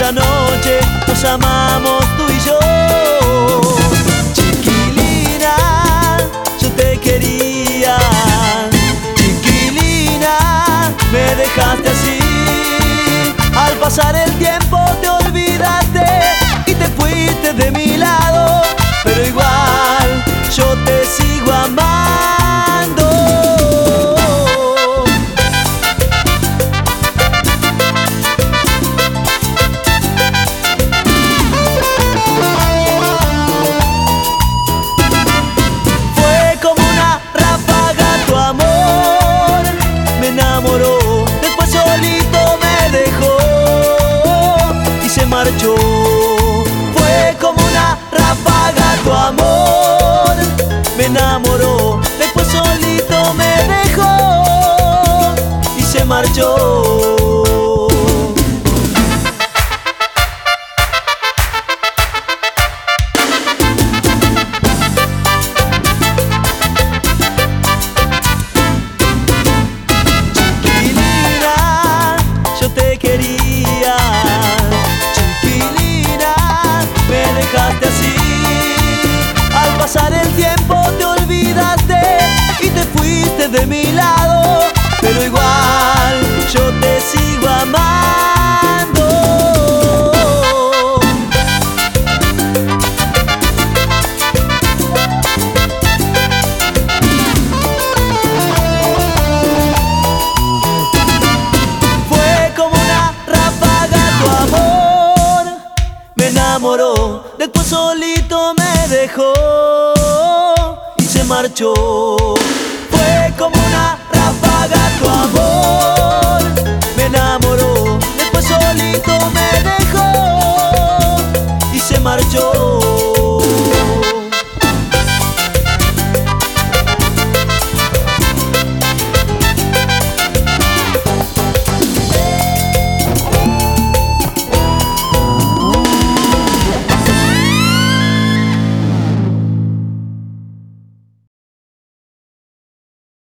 esa noche nos amamos tú y yo. Chiquilina, yo te quería. Chiquilina, me dejaste así. Al pasar el tiempo te olvidaste y te fuiste de mi lado. Después solito me dejó y se marchó. Fue como una ráfaga tu amor, me enamoró, después solito me dejó y se marchó. De mi lado. Pero igual yo te sigo amando. Fue como una ráfaga tu amor, me enamoró, después solito me dejó y se marchó.